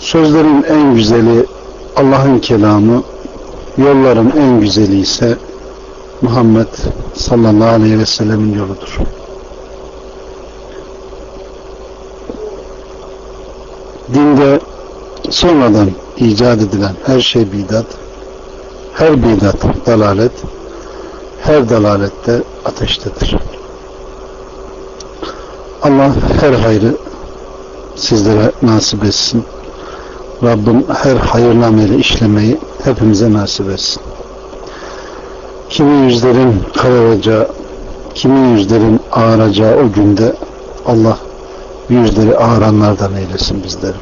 Sözlerin en güzeli Allah'ın kelamı, yolların en güzeli ise Muhammed sallallahu aleyhi ve sellemin yoludur. Dinde sonradan icat edilen her şey bidat, her bidat dalalet, her dalalette ateştedir. Allah her hayrı sizlere nasip etsin. Rabbim her hayırlı ameli işlemeyi hepimize nasip etsin. Kimi yüzlerin kararacağı, kimi yüzlerin ağaracağı o günde Allah yüzleri ağıranlardan eylesin bizleri.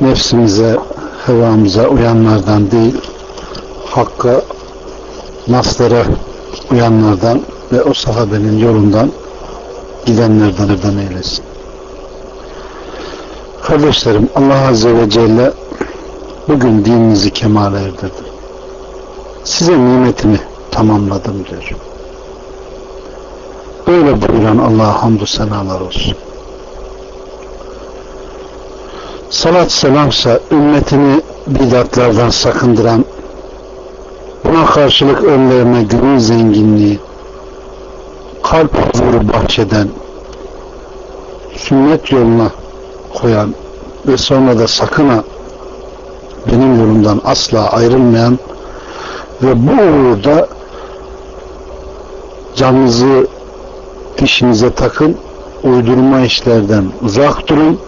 Nefsimize, hevamıza uyanlardan değil, hakka, naslara uyanlardan ve o sahabenin yolundan gidenlerden eylesin. Kardeşlerim Allah Azze ve Celle bugün dininizi kemale erdirdi. Size nimetimi tamamladım diyor. Böyle buyuran Allah'a hamdü senalar olsun. Salat selamsa ümmetini bidatlardan sakındıran buna karşılık önlerine gönül zenginliği kalp huzuru bahşeden sünnet yoluna koyan ve sonra da sakın ha benim yolumdan asla ayrılmayan ve bu uğurda canınızı işinize takın uydurma işlerden uzak durun.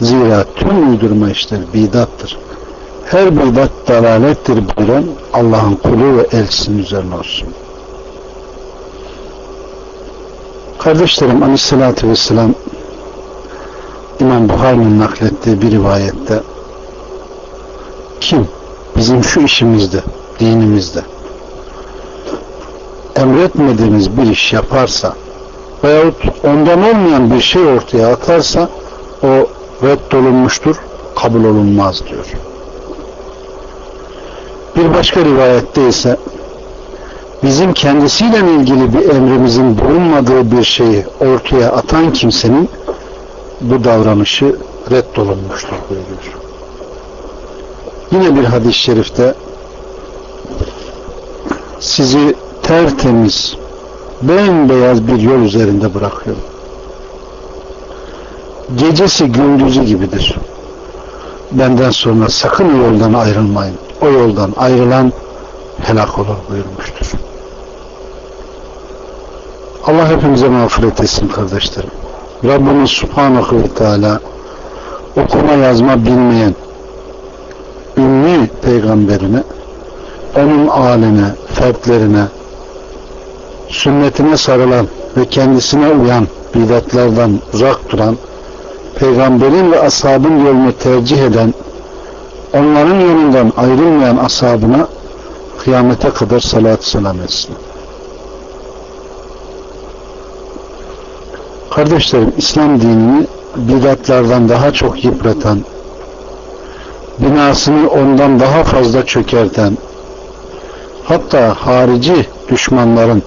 Zira tüm uydurma işler bidattır. Her bidat dalalettir buyuran Allah'ın kulu ve elçisinin üzerine olsun. Kardeşlerim aleyhissalatü vesselam İmam Buhari'nin naklettiği bir rivayette kim bizim şu işimizde, dinimizde emretmediğimiz bir iş yaparsa veyahut ondan olmayan bir şey ortaya atarsa o reddolunmuştur, kabul olunmaz diyor. Bir başka rivayette ise bizim kendisiyle ilgili bir emrimizin bulunmadığı bir şeyi ortaya atan kimsenin bu davranışı reddolunmuştur buyuruyor. Yine bir hadis-i şerifte sizi tertemiz bembeyaz bir yol üzerinde bırakıyorum. Gecesi gündüzü gibidir. Benden sonra sakın yoldan ayrılmayın. O yoldan ayrılan helak olur buyurmuştur. Allah hepimize mağfiret etsin kardeşlerim. Rabbimiz Subhanahu ve Teala okuma yazma bilmeyen ümmi peygamberine onun aline, fertlerine sünnetine sarılan ve kendisine uyan bidatlardan uzak duran peygamberin ve ashabın yolunu tercih eden onların yolundan ayrılmayan ashabına kıyamete kadar salat selam etsin. Kardeşlerim İslam dinini bidatlardan daha çok yıpratan, binasını ondan daha fazla çökerten, hatta harici düşmanların,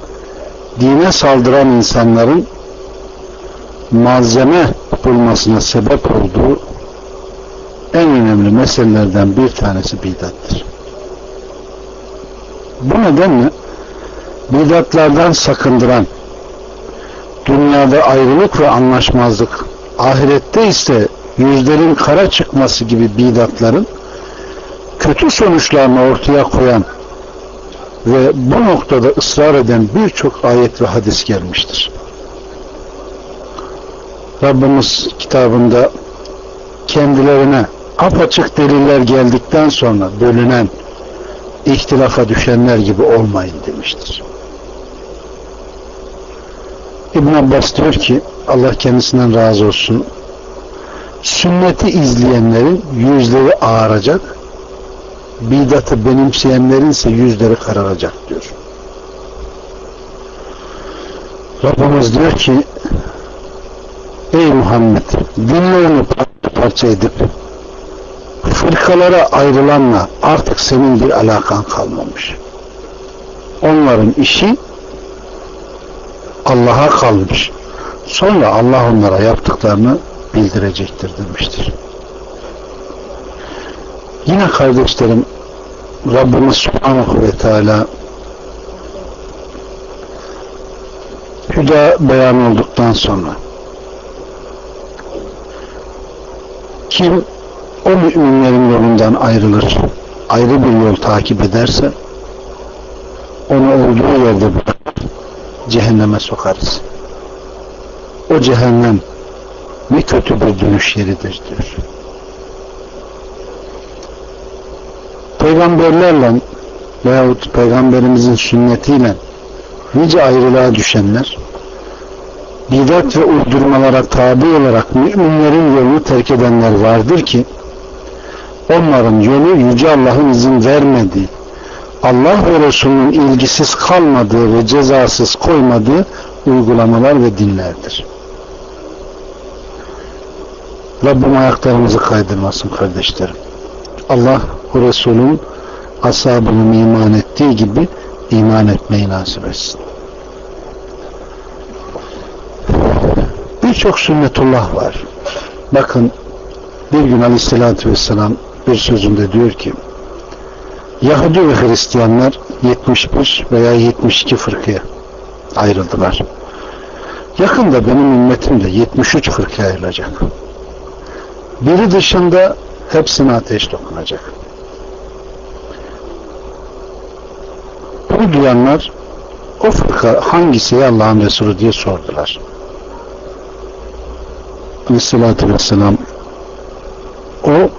dine saldıran insanların malzeme bulmasına sebep olduğu en önemli meselelerden bir tanesi bidattır. Bu nedenle bidatlardan sakındıran dünyada ayrılık ve anlaşmazlık, ahirette ise yüzlerin kara çıkması gibi bidatların kötü sonuçlarını ortaya koyan ve bu noktada ısrar eden birçok ayet ve hadis gelmiştir. Rabbimiz kitabında kendilerine apaçık deliller geldikten sonra bölünen, ihtilafa düşenler gibi olmayın demiştir. İbn Abbas diyor ki Allah kendisinden razı olsun sünneti izleyenlerin yüzleri ağaracak bidatı benimseyenlerin ise yüzleri kararacak diyor. Rabbimiz diyor ki Ey Muhammed dinlerini parça parça edip fırkalara ayrılanla artık senin bir alakan kalmamış. Onların işi Allah'a kalmış. Sonra Allah onlara yaptıklarını bildirecektir demiştir. Yine kardeşlerim Rabbimiz Subhanahu ve Teala hüda beyan olduktan sonra kim o müminlerin yolundan ayrılır ayrı bir yol takip ederse onu olduğu yerde cehenneme sokarız. O cehennem ne kötü bir dönüş yeridir diyor. Peygamberlerle veyahut peygamberimizin sünnetiyle nice ayrılığa düşenler bidat ve uydurmalara tabi olarak müminlerin yolunu terk edenler vardır ki onların yolu Yüce Allah'ın izin vermediği Allah ve Resulünün ilgisiz kalmadığı ve cezasız koymadığı uygulamalar ve dinlerdir. Rabbim ayaklarımızı kaydırmasın kardeşlerim. Allah ve Resulün ashabının iman ettiği gibi iman etmeyi nasip etsin. Birçok sünnetullah var. Bakın bir gün aleyhissalatü vesselam bir sözünde diyor ki Yahudi ve Hristiyanlar 71 veya 72 fırkaya ayrıldılar. Yakında benim ümmetim de 73 fırkaya ayrılacak. Biri dışında hepsine ateş dokunacak. Bunu duyanlar o fırka hangisi Allah'ın Resulü diye sordular. Aleyhissalatü Vesselam o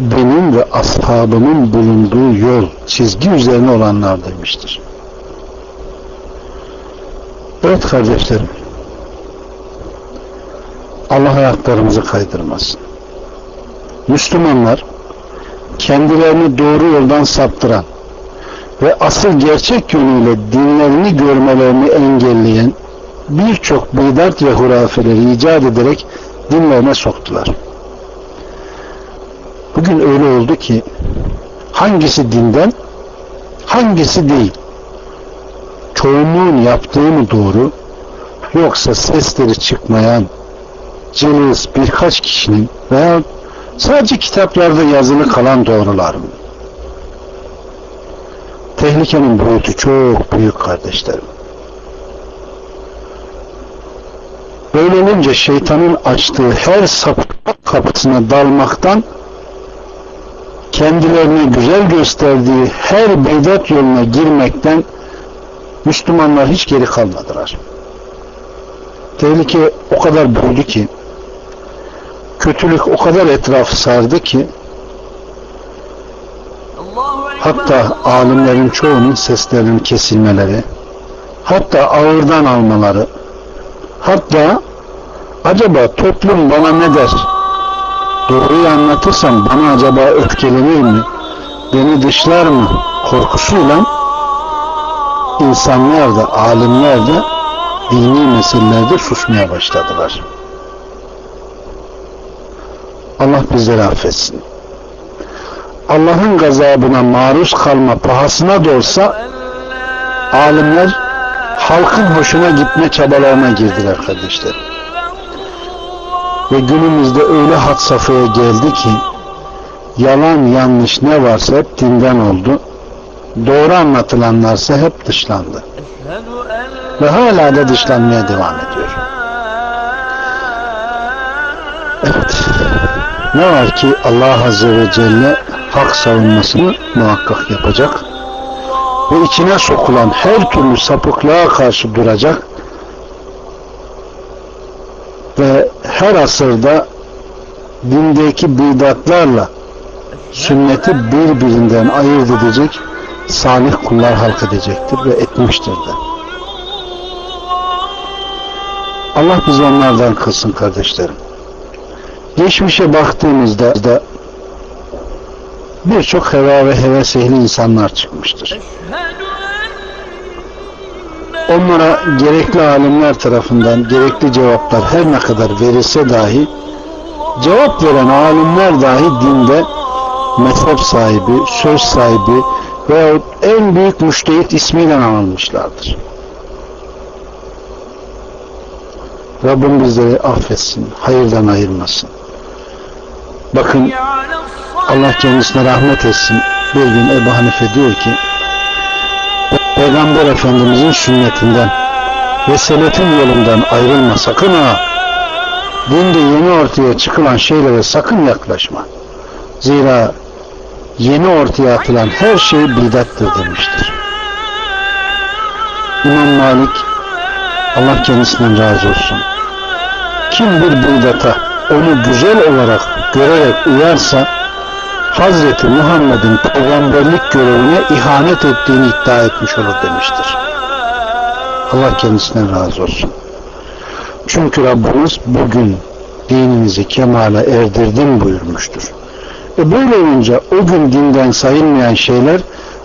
benim ve ashabımın bulunduğu yol, çizgi üzerine olanlar demiştir. Evet kardeşlerim, Allah hayatlarımızı kaydırmasın. Müslümanlar kendilerini doğru yoldan saptıran ve asıl gerçek yönüyle dinlerini görmelerini engelleyen birçok bidat ve hurafeleri icat ederek dinlerine soktular. Bugün öyle oldu ki hangisi dinden hangisi değil çoğunluğun yaptığı mı doğru yoksa sesleri çıkmayan cılız birkaç kişinin veya sadece kitaplarda yazılı kalan doğrular mı? Tehlikenin boyutu çok büyük kardeşlerim. Böyle şeytanın açtığı her sapık kapısına dalmaktan kendilerini güzel gösterdiği her bidat yoluna girmekten Müslümanlar hiç geri kalmadılar. Tehlike o kadar büyüdü ki kötülük o kadar etrafı sardı ki hatta alimlerin çoğunun seslerinin kesilmeleri hatta ağırdan almaları hatta acaba toplum bana ne der doğruyu anlatırsam bana acaba öfkelenir mi beni dışlar mı korkusuyla insanlar da alimler de dini meselelerde susmaya başladılar. Allah bizleri affetsin. Allah'ın gazabına maruz kalma pahasına da olsa alimler halkın hoşuna gitme çabalarına girdiler kardeşler. Ve günümüzde öyle had safhaya geldi ki yalan yanlış ne varsa hep dinden oldu. Doğru anlatılanlarsa hep dışlandı. Ve hala da dışlanmaya devam ediyor. Evet. Ne var ki Allah Azze ve Celle hak savunmasını muhakkak yapacak ve içine sokulan her türlü sapıklığa karşı duracak ve her asırda dindeki bidatlarla sünneti birbirinden ayırt edecek salih kullar halk edecektir ve etmiştir de. Allah bizi onlardan kılsın kardeşlerim. Geçmişe baktığımızda da birçok heva ve heves ehli insanlar çıkmıştır. Onlara gerekli alimler tarafından gerekli cevaplar her ne kadar verilse dahi cevap veren alimler dahi dinde mezhep sahibi, söz sahibi veyahut en büyük müştehit ismiyle anılmışlardır. Rabbim bizleri affetsin, hayırdan ayırmasın. Bakın Allah kendisine rahmet etsin. Bir gün Ebu Hanife diyor ki Peygamber Efendimizin sünnetinden ve selefin yolundan ayrılma sakın ha. Dinde yeni ortaya çıkılan şeylere sakın yaklaşma. Zira yeni ortaya atılan her şey bidattır demiştir. İmam Malik Allah kendisinden razı olsun. Kim bir bidata onu güzel olarak görerek uyarsa Hazreti Muhammed'in peygamberlik görevine ihanet ettiğini iddia etmiş olur demiştir. Allah kendisinden razı olsun. Çünkü Rabbimiz bugün dininizi kemale erdirdim buyurmuştur. E böyle olunca o gün dinden sayılmayan şeyler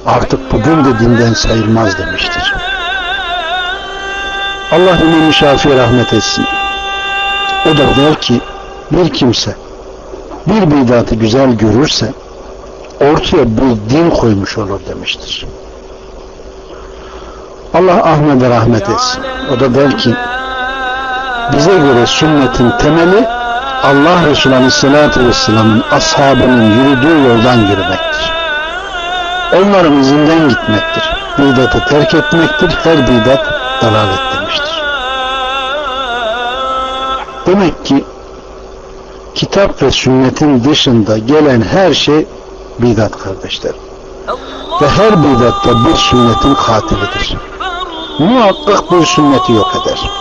artık bugün de dinden sayılmaz demiştir. Allah İmam-ı Şafi'ye rahmet etsin. O da der ki bir kimse bir bidatı güzel görürse ortaya bir din koymuş olur demiştir. Allah Ahmet'e rahmet etsin. O da der ki bize göre sünnetin temeli Allah Resulü Aleyhisselatü Vesselam'ın ashabının yürüdüğü yoldan yürümektir. Onların izinden gitmektir. Bidatı terk etmektir. Her bidat dalalet demiştir. Demek ki kitap ve sünnetin dışında gelen her şey bidat kardeşler. Ve her bidatta bir sünnetin katilidir. Muhakkak bir sünneti yok eder.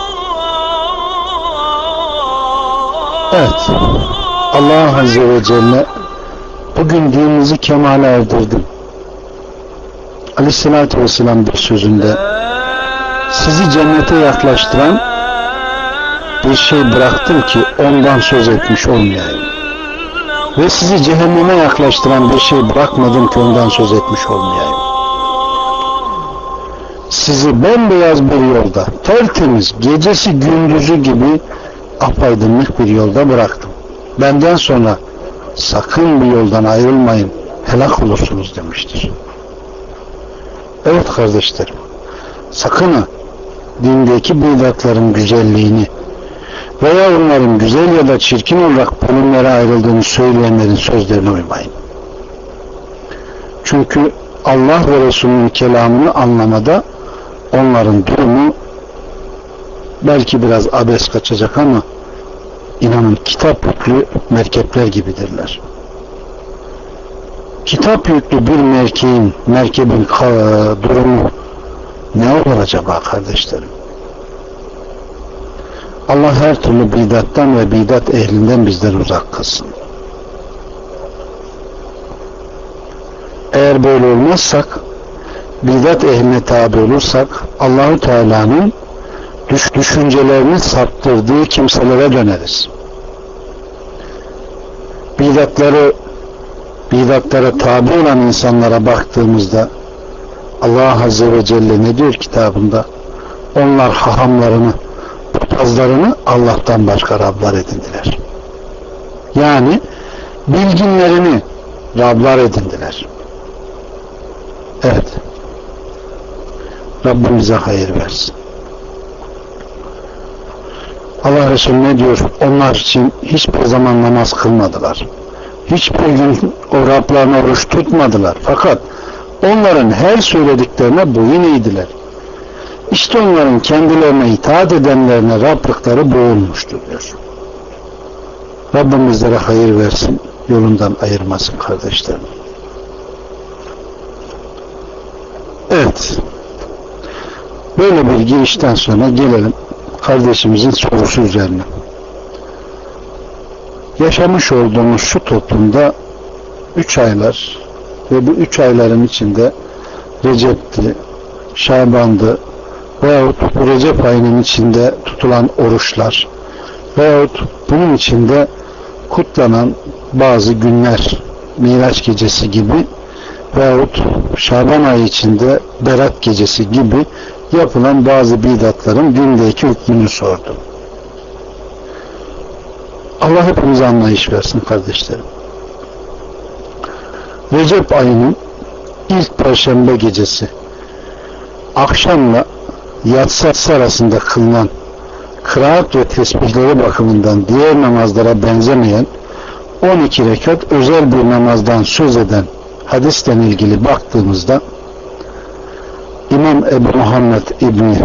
Evet. Allah Azze ve Celle bugün dinimizi kemale erdirdim. Aleyhissalatü Vesselam bir sözünde sizi cennete yaklaştıran bir şey bıraktım ki ondan söz etmiş olmayayım. Ve sizi cehenneme yaklaştıran bir şey bırakmadım ki ondan söz etmiş olmayayım. Sizi bembeyaz bir yolda, tertemiz, gecesi gündüzü gibi apaydınlık bir yolda bıraktım. Benden sonra sakın bir yoldan ayrılmayın, helak olursunuz demiştir. Evet kardeşlerim, sakın ha, dindeki bidatların güzelliğini, veya onların güzel ya da çirkin olarak bölümlere ayrıldığını söyleyenlerin sözlerine uymayın. Çünkü Allah ve Resulünün kelamını anlamada onların durumu belki biraz abes kaçacak ama inanın kitap yüklü merkepler gibidirler. Kitap yüklü bir merkeğin, merkebin durumu ne olur acaba kardeşlerim? Allah her türlü bidattan ve bidat ehlinden bizden uzak kılsın. Eğer böyle olmazsak, bidat ehline tabi olursak, Allahu Teala'nın düş düşüncelerini saptırdığı kimselere döneriz. Bidatları bidatlara tabi olan insanlara baktığımızda Allah Azze ve Celle ne diyor kitabında? Onlar hahamlarını papazlarını Allah'tan başka Rablar edindiler. Yani bilginlerini Rablar edindiler. Evet. Rabbim bize hayır versin. Allah Resulü ne diyor? Onlar için hiçbir zaman namaz kılmadılar. Hiçbir gün o Rablarına oruç tutmadılar. Fakat onların her söylediklerine boyun eğdiler. İşte onların kendilerine itaat edenlerine Rablıkları boğulmuştur diyor. Rabbim bizlere hayır versin, yolundan ayırmasın kardeşlerim. Evet. Böyle bir girişten sonra gelelim kardeşimizin sorusu üzerine. Yaşamış olduğumuz şu toplumda üç aylar ve bu üç ayların içinde Recep'ti, Şaban'dı, veyahut Recep ayının içinde tutulan oruçlar veyahut bunun içinde kutlanan bazı günler Miraç gecesi gibi veyahut Şaban ayı içinde Berat gecesi gibi yapılan bazı bidatların dindeki hükmünü sordum. Allah hepimize anlayış versin kardeşlerim. Recep ayının ilk perşembe gecesi akşamla yatsı arasında kılınan kıraat ve tesbihleri bakımından diğer namazlara benzemeyen 12 rekat özel bir namazdan söz eden hadisle ilgili baktığımızda İmam Ebu Muhammed İbni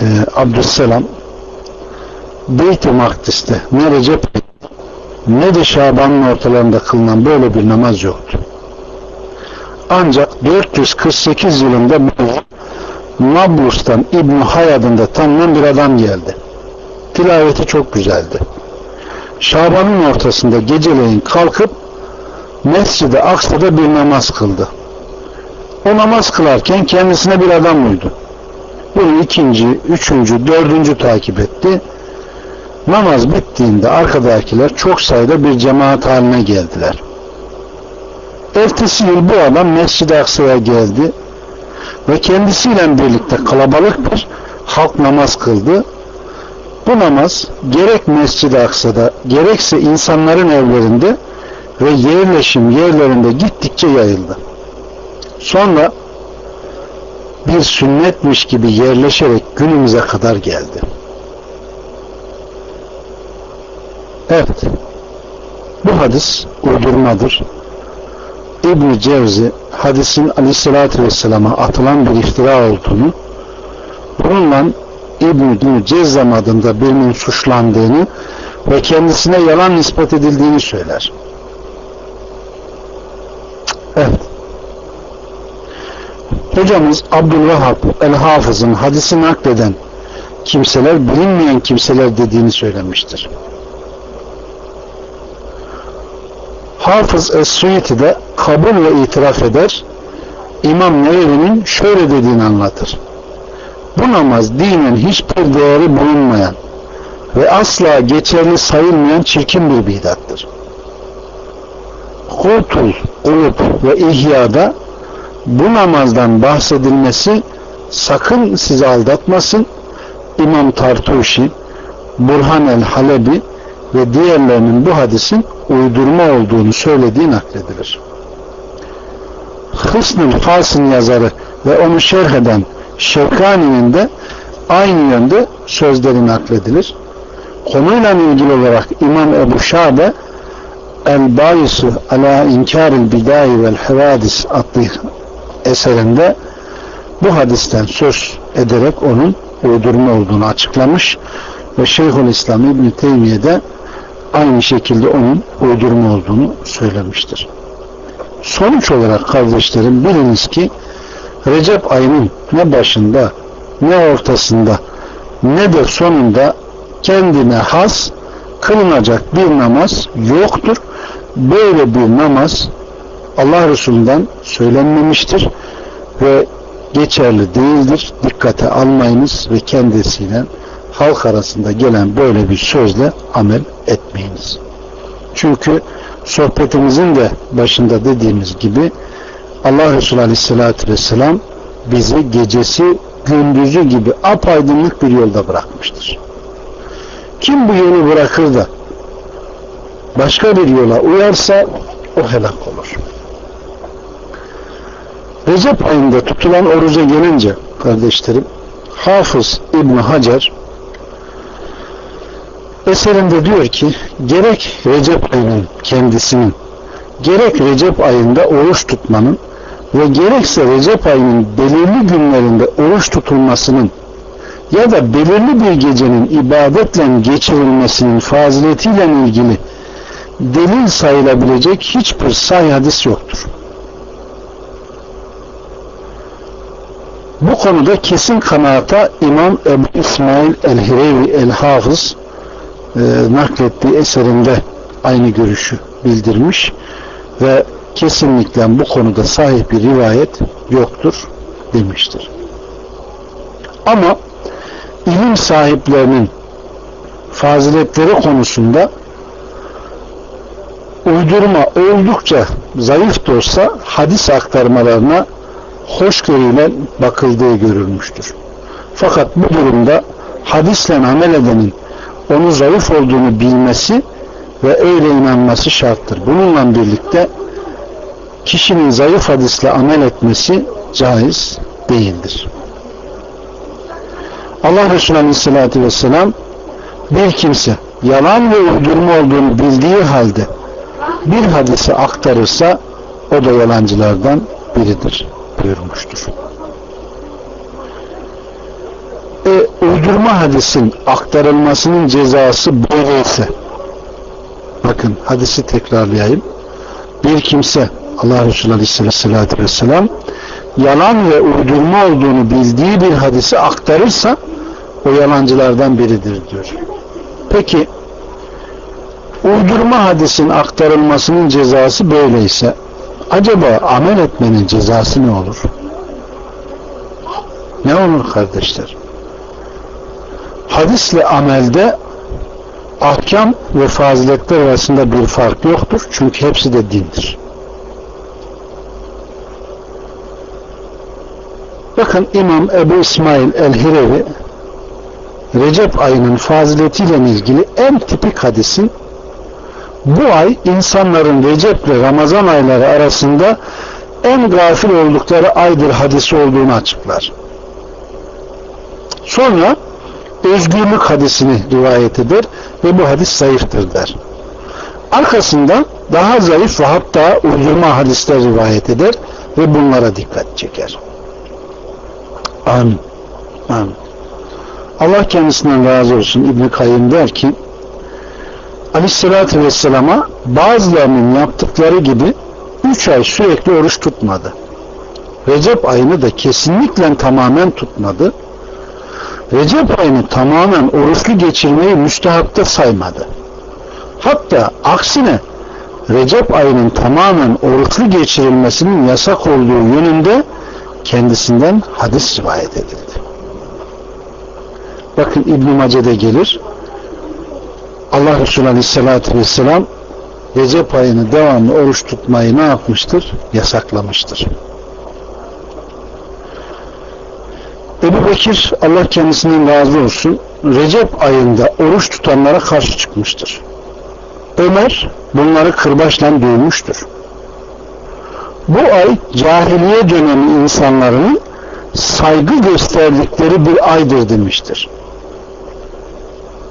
e, Abdüsselam Beyt-i Makdis'te ne Recep ne de Şaban'ın ortalarında kılınan böyle bir namaz yoktu. Ancak 448 yılında Nablus'tan İbn Hay adında tanınan bir adam geldi. Tilaveti çok güzeldi. Şaban'ın ortasında geceleyin kalkıp Mescid-i Aksa'da bir namaz kıldı. O namaz kılarken kendisine bir adam uydu. Bunu ikinci, üçüncü, dördüncü takip etti. Namaz bittiğinde arkadakiler çok sayıda bir cemaat haline geldiler. Ertesi yıl bu adam Mescid-i Aksa'ya geldi ve kendisiyle birlikte kalabalık bir halk namaz kıldı. Bu namaz gerek Mescid-i Aksa'da gerekse insanların evlerinde ve yerleşim yerlerinde gittikçe yayıldı. Sonra bir sünnetmiş gibi yerleşerek günümüze kadar geldi. Evet. Bu hadis uydurmadır. İbn Cevzi hadisin aleyhissalatü vesselama atılan bir iftira olduğunu bununla İbn-i Cezzam adında birinin suçlandığını ve kendisine yalan nispet edildiğini söyler. Evet. Hocamız Abdülvahhab el-Hafız'ın hadisi nakleden kimseler bilinmeyen kimseler dediğini söylemiştir. Hafız Es-Suyiti de kabulle itiraf eder. İmam Nevevi'nin şöyle dediğini anlatır. Bu namaz dinen hiçbir değeri bulunmayan ve asla geçerli sayılmayan çirkin bir bidattır. Kurtul, Ulup ve İhya'da bu namazdan bahsedilmesi sakın sizi aldatmasın. İmam Tartuşi, Burhan el-Halebi ve diğerlerinin bu hadisin uydurma olduğunu söylediği nakledilir. Hısnül Fas'ın yazarı ve onu şerh eden Şevkani'nin de aynı yönde sözleri nakledilir. Konuyla ilgili olarak İmam Ebu Şabe El-Bayisu ala inkaril bidai vel hevadis adlı eserinde bu hadisten söz ederek onun uydurma olduğunu açıklamış ve Şeyhülislam İbn Teymiye de aynı şekilde onun uydurma olduğunu söylemiştir. Sonuç olarak kardeşlerim biliniz ki Recep ayının ne başında ne ortasında ne de sonunda kendine has kılınacak bir namaz yoktur. Böyle bir namaz Allah Resulü'nden söylenmemiştir ve geçerli değildir. Dikkate almayınız ve kendisiyle halk arasında gelen böyle bir sözle amel etmeyiniz. Çünkü sohbetimizin de başında dediğimiz gibi Allah Resulü Aleyhisselatü Vesselam bizi gecesi gündüzü gibi apaydınlık bir yolda bırakmıştır. Kim bu yolu bırakır da başka bir yola uyarsa o helak olur. Recep ayında tutulan oruca gelince kardeşlerim Hafız İbn Hacer eserinde diyor ki gerek Recep ayının kendisinin gerek Recep ayında oruç tutmanın ve gerekse Recep ayının belirli günlerinde oruç tutulmasının ya da belirli bir gecenin ibadetle geçirilmesinin faziletiyle ilgili delil sayılabilecek hiçbir sahih hadis yoktur. Bu konuda kesin kanaata İmam Ebu İsmail el-Hirevi el-Hafız e, naklettiği eserinde aynı görüşü bildirmiş ve kesinlikle bu konuda sahih bir rivayet yoktur demiştir. Ama ilim sahiplerinin faziletleri konusunda uydurma oldukça zayıf da olsa hadis aktarmalarına hoşgörüyle bakıldığı görülmüştür. Fakat bu durumda hadisle amel edenin onu zayıf olduğunu bilmesi ve öyle inanması şarttır. Bununla birlikte kişinin zayıf hadisle amel etmesi caiz değildir. Allah Resulü Aleyhisselatü Vesselam bir kimse yalan ve uydurma olduğunu bildiği halde bir hadisi aktarırsa o da yalancılardan biridir buyurmuştur. E, uydurma hadisin aktarılmasının cezası böyleyse bakın hadisi tekrarlayayım bir kimse Allah Resulü Aleyhisselatü Vesselam yalan ve uydurma olduğunu bildiği bir hadisi aktarırsa o yalancılardan biridir diyor. Peki uydurma hadisin aktarılmasının cezası böyleyse acaba amel etmenin cezası ne olur? Ne olur kardeşler? Hadisle amelde ahkam ve faziletler arasında bir fark yoktur. Çünkü hepsi de dindir. Bakın İmam Ebu İsmail el-Hirevi Recep ayının faziletiyle ilgili en tipik hadisin bu ay insanların Recep ile Ramazan ayları arasında en gafil oldukları aydır hadisi olduğunu açıklar. Sonra özgürlük hadisini rivayet eder ve bu hadis zayıftır der. Arkasından daha zayıf ve hatta uydurma hadisler rivayet eder ve bunlara dikkat çeker. Amin. Amin. Allah kendisinden razı olsun İbn Kayyım der ki Aleyhisselatü Vesselam'a bazılarının yaptıkları gibi üç ay sürekli oruç tutmadı. Recep ayını da kesinlikle tamamen tutmadı. Recep ayını tamamen oruçlu geçirmeyi müstehapta saymadı. Hatta aksine Recep ayının tamamen oruçlu geçirilmesinin yasak olduğu yönünde kendisinden hadis rivayet edildi. Bakın İbn-i Mace'de gelir. Allah Resulü Aleyhisselatü Vesselam Recep ayını devamlı oruç tutmayı ne yapmıştır? Yasaklamıştır. Ebu Bekir Allah kendisinden razı olsun Recep ayında oruç tutanlara karşı çıkmıştır. Ömer bunları kırbaçla dövmüştür. Bu ay cahiliye dönemi insanların saygı gösterdikleri bir aydır demiştir.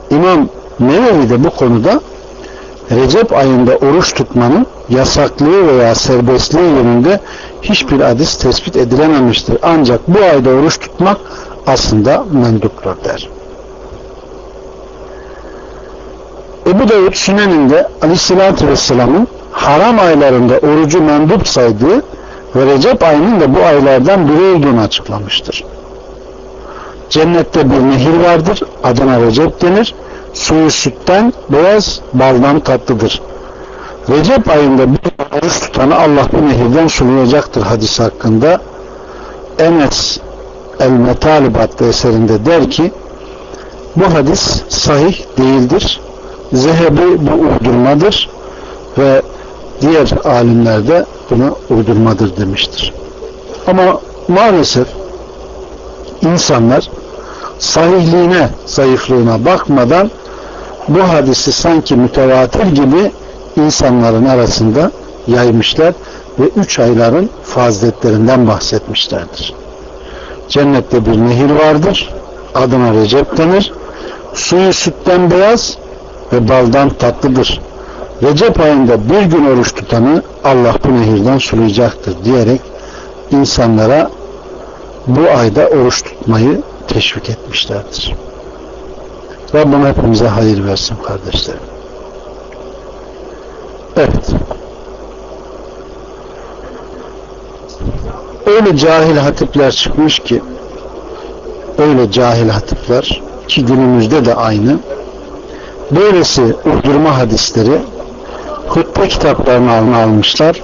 İmam Nevevi de bu konuda Recep ayında oruç tutmanın yasaklığı veya serbestliği yönünde hiçbir hadis tespit edilememiştir. Ancak bu ayda oruç tutmak aslında menduptur der. Ebu Davud Sünen'inde Aleyhisselatü Vesselam'ın haram aylarında orucu mendup saydığı ve Recep ayının da bu aylardan biri olduğunu açıklamıştır. Cennette bir nehir vardır. Adına Recep denir. Suyu sütten beyaz, baldan tatlıdır. Recep ayında bir oruç tutanı Allah bu nehirden sulayacaktır hadis hakkında. Enes El-Metalib adlı eserinde der ki bu hadis sahih değildir. Zehebi bu uydurmadır ve diğer alimler de buna uydurmadır demiştir. Ama maalesef insanlar sahihliğine, zayıflığına bakmadan bu hadisi sanki mütevatir gibi insanların arasında yaymışlar ve üç ayların faziletlerinden bahsetmişlerdir. Cennette bir nehir vardır. Adına Recep denir. Suyu sütten beyaz ve baldan tatlıdır. Recep ayında bir gün oruç tutanı Allah bu nehirden sulayacaktır diyerek insanlara bu ayda oruç tutmayı teşvik etmişlerdir. Rabbim hepimize hayır versin kardeşlerim. Evet. Öyle cahil hatipler çıkmış ki öyle cahil hatipler ki günümüzde de aynı böylesi uydurma hadisleri hutbe kitaplarını almışlar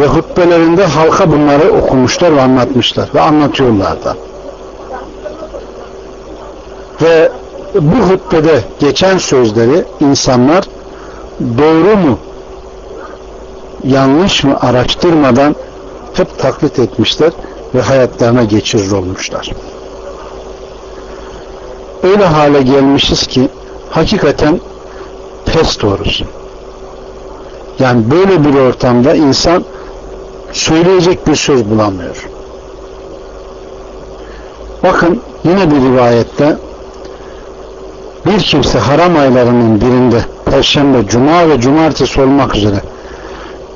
ve hutbelerinde halka bunları okumuşlar ve anlatmışlar ve anlatıyorlar da. Ve bu hutbede geçen sözleri insanlar doğru mu yanlış mı araştırmadan hep taklit etmişler ve hayatlarına geçirir olmuşlar. Öyle hale gelmişiz ki hakikaten pes doğrusu. Yani böyle bir ortamda insan söyleyecek bir söz bulamıyor. Bakın yine bir rivayette bir kimse haram aylarının birinde Perşembe, Cuma ve Cumartesi olmak üzere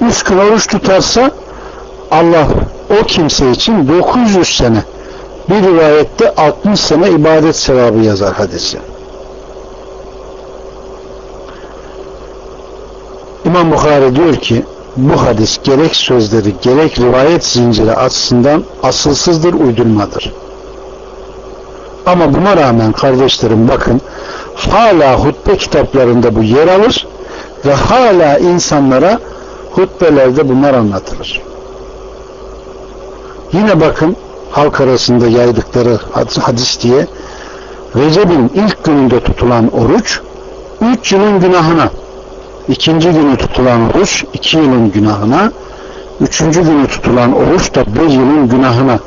üç gün oruç tutarsa Allah o kimse için 900 sene bir rivayette 60 sene ibadet sevabı yazar hadisi. İmam Bukhari diyor ki bu hadis gerek sözleri gerek rivayet zinciri açısından asılsızdır, uydurmadır. Ama buna rağmen kardeşlerim bakın hala hutbe kitaplarında bu yer alır ve hala insanlara hutbelerde bunlar anlatılır. Yine bakın halk arasında yaydıkları hadis diye Recep'in ilk gününde tutulan oruç üç yılın günahına ikinci günü tutulan oruç iki yılın günahına üçüncü günü tutulan oruç da bir yılın günahına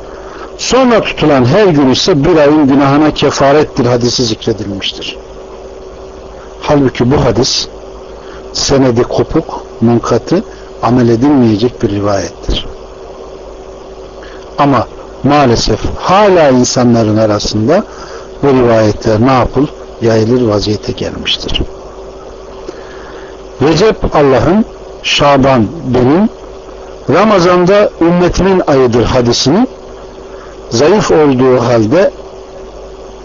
sonra tutulan her gün ise bir ayın günahına kefarettir hadisi zikredilmiştir. Halbuki bu hadis senedi kopuk, munkatı amel edilmeyecek bir rivayettir. Ama maalesef hala insanların arasında bu rivayetler ne yapıl? Yayılır vaziyete gelmiştir. Recep Allah'ın, Şaban benim, Ramazan'da ümmetimin ayıdır hadisini zayıf olduğu halde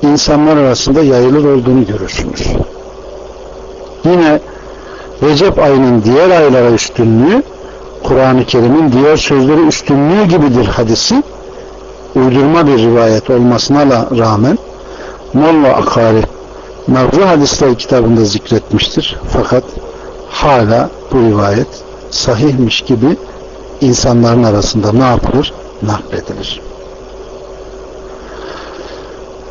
insanlar arasında yayılır olduğunu görürsünüz. Yine Recep ayının diğer aylara üstünlüğü Kur'an-ı Kerim'in diğer sözleri üstünlüğü gibidir hadisi uydurma bir rivayet olmasına rağmen Molla Akari Mevzu Hadisler kitabında zikretmiştir. Fakat hala bu rivayet sahihmiş gibi insanların arasında ne yapılır? Nakledilir.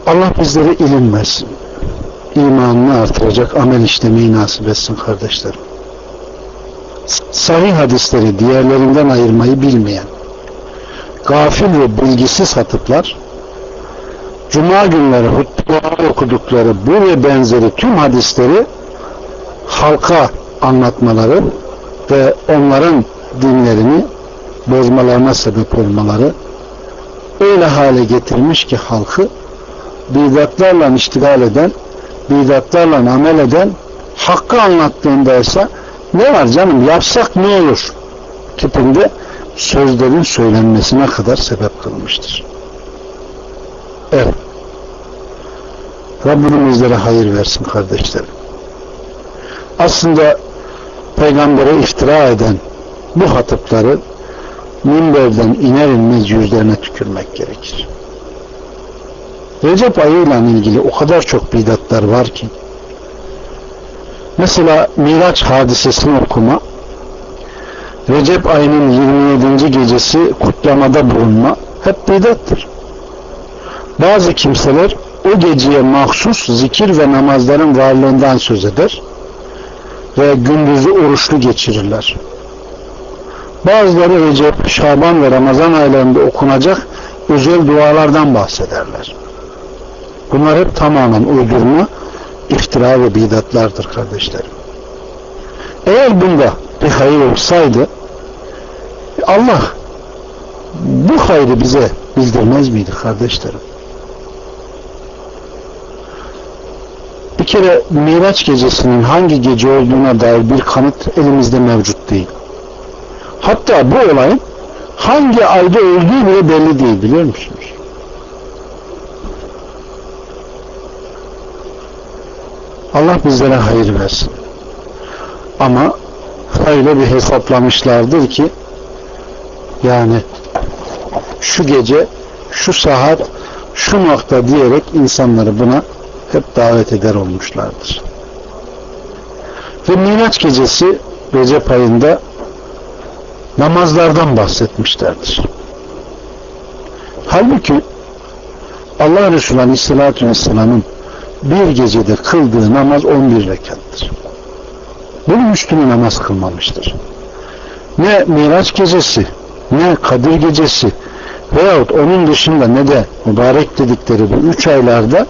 Allah bizlere ilim versin. İmanını artıracak amel işlemeyi nasip etsin kardeşlerim. Sahih hadisleri diğerlerinden ayırmayı bilmeyen, gafil ve bilgisiz hatıplar, Cuma günleri hutbeleri okudukları bu ve benzeri tüm hadisleri halka anlatmaları ve onların dinlerini bozmalarına sebep olmaları öyle hale getirmiş ki halkı bidatlarla iştigal eden bidatlarla amel eden hakkı anlattığında ise ne var canım yapsak ne olur tipinde sözlerin söylenmesine kadar sebep kılmıştır. Evet. Rabbim bizlere hayır versin kardeşlerim. Aslında peygambere iftira eden bu hatıpları minberden iner inmez yüzlerine tükürmek gerekir. Recep ayıyla ilgili o kadar çok bidatlar var ki mesela Miraç hadisesini okuma Recep ayının 27. gecesi kutlamada bulunma hep bidattır. Bazı kimseler o geceye mahsus zikir ve namazların varlığından söz eder ve gündüzü oruçlu geçirirler. Bazıları Recep, Şaban ve Ramazan aylarında okunacak özel dualardan bahsederler. Bunlar hep tamamen uydurma, iftira ve bidatlardır kardeşlerim. Eğer bunda bir hayır olsaydı Allah bu hayrı bize bildirmez miydi kardeşlerim? Bir kere Miraç gecesinin hangi gece olduğuna dair bir kanıt elimizde mevcut değil. Hatta bu olayın hangi ayda olduğu bile belli değil biliyor musunuz? Allah bizlere hayır versin. Ama öyle bir hesaplamışlardır ki yani şu gece şu saat şu nokta diyerek insanları buna hep davet eder olmuşlardır. Ve Miraç gecesi Recep ayında namazlardan bahsetmişlerdir. Halbuki Allah Resulü Aleyhisselatü Vesselam'ın bir gecede kıldığı namaz 11 rekattır. Bunun üstüne namaz kılmamıştır. Ne Miraç gecesi, ne Kadir gecesi veyahut onun dışında ne de mübarek dedikleri bu üç aylarda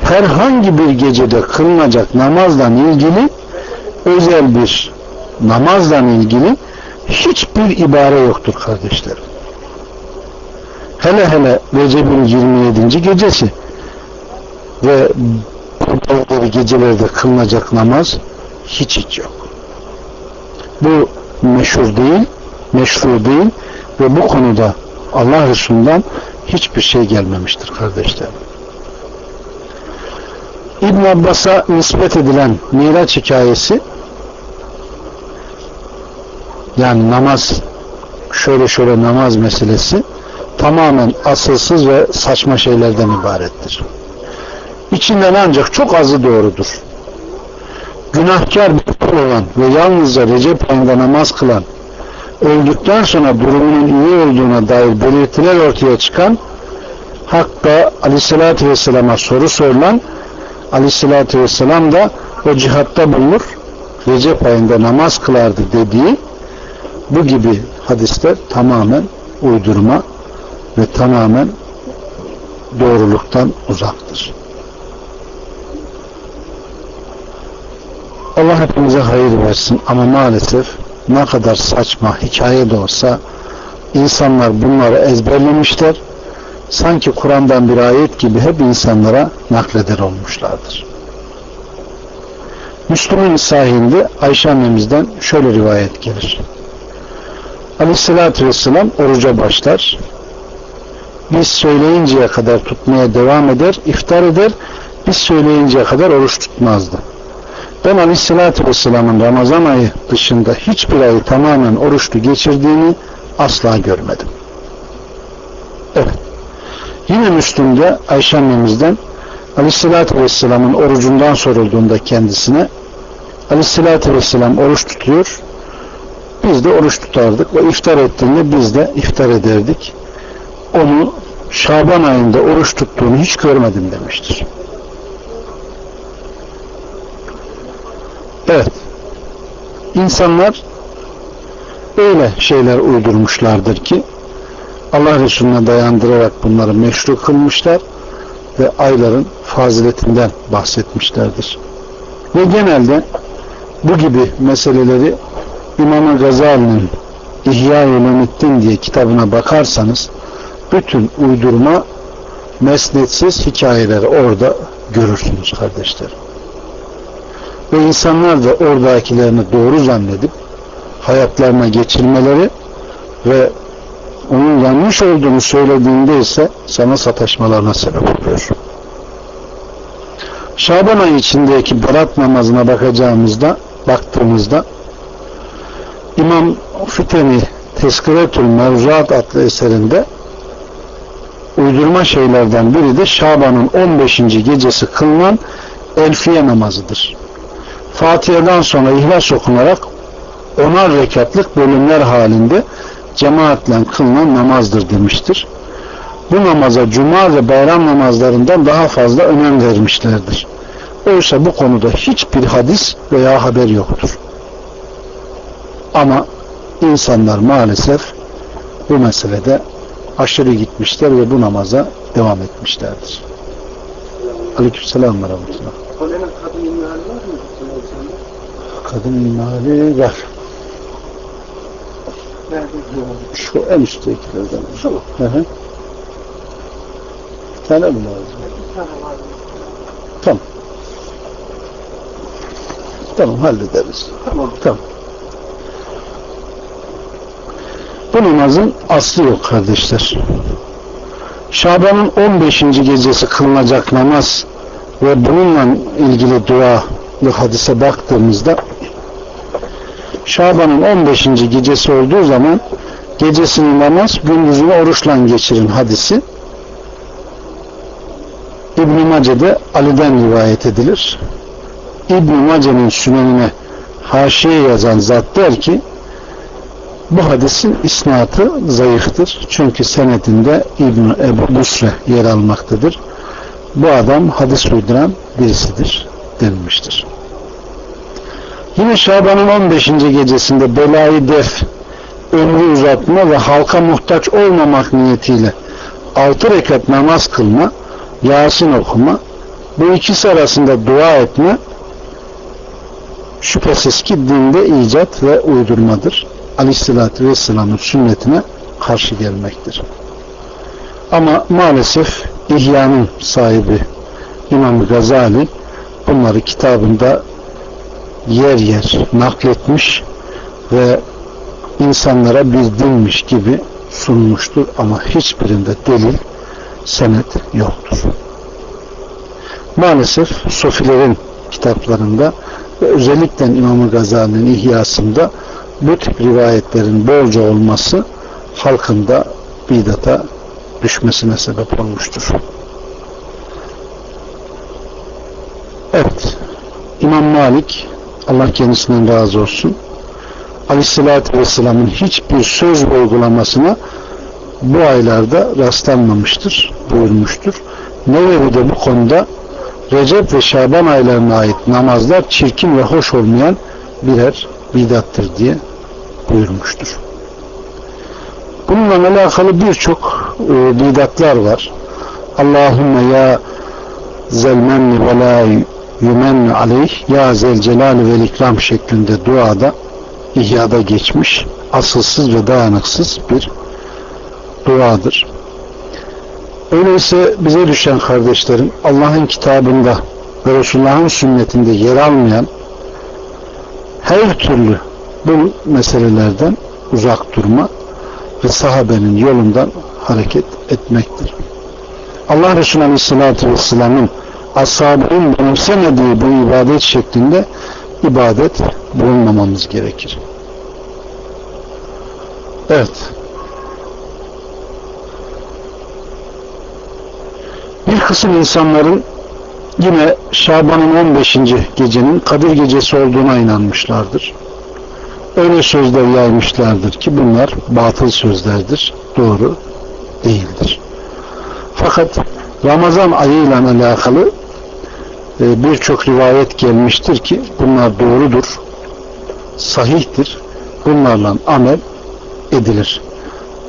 herhangi bir gecede kılınacak namazla ilgili özel bir namazla ilgili hiçbir ibare yoktur kardeşlerim. Hele hele Recep'in 27. gecesi ve belirli gecelerde kılınacak namaz hiç hiç yok. Bu meşhur değil, meşru değil ve bu konuda Allah Resulü'nden hiçbir şey gelmemiştir kardeşlerim. İbn Abbas'a nispet edilen Miraç hikayesi yani namaz şöyle şöyle namaz meselesi tamamen asılsız ve saçma şeylerden ibarettir. İçinden ancak çok azı doğrudur. Günahkar bir kul olan ve yalnızca Recep ayında namaz kılan öldükten sonra durumunun iyi olduğuna dair belirtiler ortaya çıkan Hakk'a aleyhissalatü vesselama soru sorulan aleyhissalatü vesselam da o cihatta bulunur Recep ayında namaz kılardı dediği bu gibi hadisler tamamen uydurma ve tamamen doğruluktan uzaktır. Allah hepimize hayır versin ama maalesef ne kadar saçma hikaye de olsa insanlar bunları ezberlemişler sanki Kur'an'dan bir ayet gibi hep insanlara nakleder olmuşlardır. Müslüm'ün sahinde Ayşe annemizden şöyle rivayet gelir. Aleyhissalatü vesselam oruca başlar. Biz söyleyinceye kadar tutmaya devam eder, iftar eder. Biz söyleyinceye kadar oruç tutmazdı. Ben Aleyhisselatü Vesselam'ın Ramazan ayı dışında hiçbir ayı tamamen oruçlu geçirdiğini asla görmedim. Evet. Yine Müslüm'de Ayşe annemizden Aleyhisselatü Vesselam'ın orucundan sorulduğunda kendisine Aleyhisselatü Vesselam oruç tutuyor biz de oruç tutardık. O iftar ettiğinde biz de iftar ederdik. Onu Şaban ayında oruç tuttuğunu hiç görmedim demiştir. Evet. İnsanlar öyle şeyler uydurmuşlardır ki Allah Resulüne dayandırarak bunları meşru kılmışlar ve ayların faziletinden bahsetmişlerdir. Ve genelde bu gibi meseleleri İmam Gazali'nin İhya-i diye kitabına bakarsanız bütün uydurma mesnetsiz hikayeleri orada görürsünüz kardeşlerim. Ve insanlar da oradakilerini doğru zannedip hayatlarına geçirmeleri ve onun yanlış olduğunu söylediğinde ise sana sataşmalarına sebep oluyor. Şaban ayı içindeki berat namazına bakacağımızda baktığımızda İmam Füteni Teskiretül Mevzuat adlı eserinde uydurma şeylerden biri de Şaban'ın 15. gecesi kılınan Elfiye namazıdır. Fatiha'dan sonra ihlas okunarak onar rekatlık bölümler halinde cemaatle kılınan namazdır demiştir. Bu namaza cuma ve bayram namazlarından daha fazla önem vermişlerdir. Oysa bu konuda hiçbir hadis veya haber yoktur. Ama insanlar maalesef bu meselede aşırı gitmişler ve bu namaza devam etmişlerdir. Aleykümselam ve rahmetullah. Kadın ilmihali var mı? Kadın ilmihali var. Şu en üsttekilerden. Şu mu? Hı hı. Bir tane mi lazım? Bir tane var. Tamam. Tamam hallederiz. Tamam. Tamam. Bu namazın aslı yok kardeşler. Şaban'ın 15. gecesi kılınacak namaz ve bununla ilgili dualı hadise baktığımızda Şaban'ın 15. gecesi olduğu zaman gecesini namaz, gündüzünü oruçla geçirin hadisi İbn-i Mace'de Ali'den rivayet edilir. İbn-i Mace'nin sünenine haşiye yazan zat der ki bu hadisin isnatı zayıftır. Çünkü senedinde İbn Ebu Busre yer almaktadır. Bu adam hadis uyduran birisidir denilmiştir. Yine Şaban'ın 15. gecesinde belayı def, ömrü uzatma ve halka muhtaç olmamak niyetiyle altı rekat namaz kılma, Yasin okuma, bu ikisi arasında dua etme şüphesiz ki dinde icat ve uydurmadır. Aleyhisselatü Vesselam'ın sünnetine karşı gelmektir. Ama maalesef İhya'nın sahibi İmam Gazali bunları kitabında yer yer nakletmiş ve insanlara bir dinmiş gibi sunmuştur ama hiçbirinde delil senet yoktur. Maalesef sofilerin kitaplarında ve özellikle İmam Gazali'nin ihyasında bu tip rivayetlerin bolca olması halkında bidata düşmesine sebep olmuştur. Evet. İmam Malik Allah kendisinden razı olsun Aleyhisselatü Vesselam'ın hiçbir söz uygulamasına bu aylarda rastlanmamıştır buyurmuştur. Nevevi de bu konuda Recep ve Şaban aylarına ait namazlar çirkin ve hoş olmayan birer bidattır diye buyurmuştur. Bununla alakalı birçok e, bidatlar var. Allahümme ya zelmenni ve yümenni aleyh ya zel celali vel ikram şeklinde duada ihyada geçmiş asılsız ve dayanıksız bir duadır. Öyleyse bize düşen kardeşlerim Allah'ın kitabında ve Resulullah'ın sünnetinde yer almayan her türlü bu meselelerden uzak durma ve sahabenin yolundan hareket etmektir. Allah Resulü Aleyhisselatü Vesselam'ın ashabının benimsemediği bu ibadet şeklinde ibadet bulunmamamız gerekir. Evet. Bir kısım insanların yine Şaban'ın 15. gecenin Kadir gecesi olduğuna inanmışlardır. Öyle sözler yaymışlardır ki bunlar batıl sözlerdir. Doğru değildir. Fakat Ramazan ayıyla alakalı birçok rivayet gelmiştir ki bunlar doğrudur, sahihtir. Bunlarla amel edilir.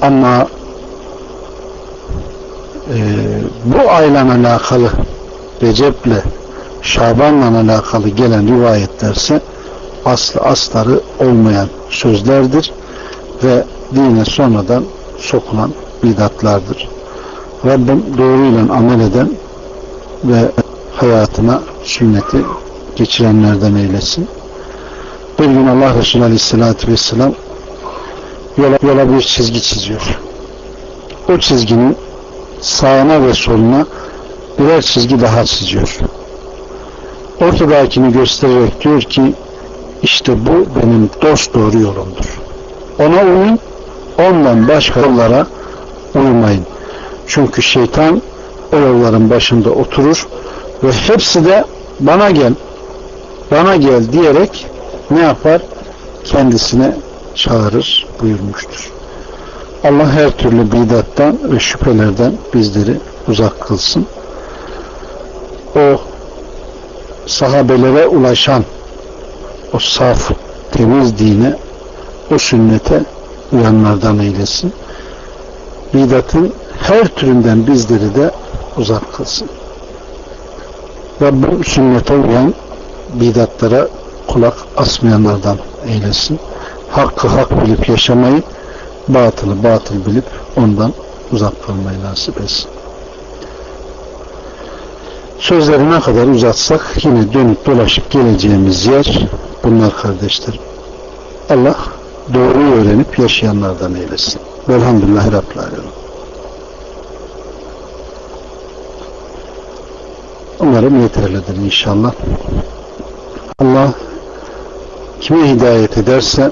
Ama e, bu ayla alakalı Recep'le Şaban'la alakalı gelen rivayetlerse aslı astarı olmayan sözlerdir ve dine sonradan sokulan bidatlardır. Rabbim doğruyla amel eden ve hayatına sünneti geçirenlerden eylesin. Bir gün Allah Resulü Aleyhisselatü Vesselam yola, yola bir çizgi çiziyor. O çizginin sağına ve soluna birer çizgi daha çiziyor. Ortadakini göstererek diyor ki işte bu benim dost doğru yolumdur. Ona uyun, ondan başka yollara uymayın. Çünkü şeytan o yolların başında oturur ve hepsi de bana gel, bana gel diyerek ne yapar? Kendisine çağırır buyurmuştur. Allah her türlü bidattan ve şüphelerden bizleri uzak kılsın. O sahabelere ulaşan o saf, temiz dine, o sünnete uyanlardan eylesin. Bidatın her türünden bizleri de uzak kılsın. Rabbim sünnete uyan bidatlara kulak asmayanlardan eylesin. Hakkı hak bilip yaşamayı, batılı batıl bilip ondan uzak kalmayı nasip etsin. Sözleri ne kadar uzatsak yine dönüp dolaşıp geleceğimiz yer bunlar kardeşlerim. Allah doğruyu öğrenip yaşayanlardan eylesin. Velhamdülillahi Rabbil. Umarım yeterlidir inşallah. Allah kime hidayet ederse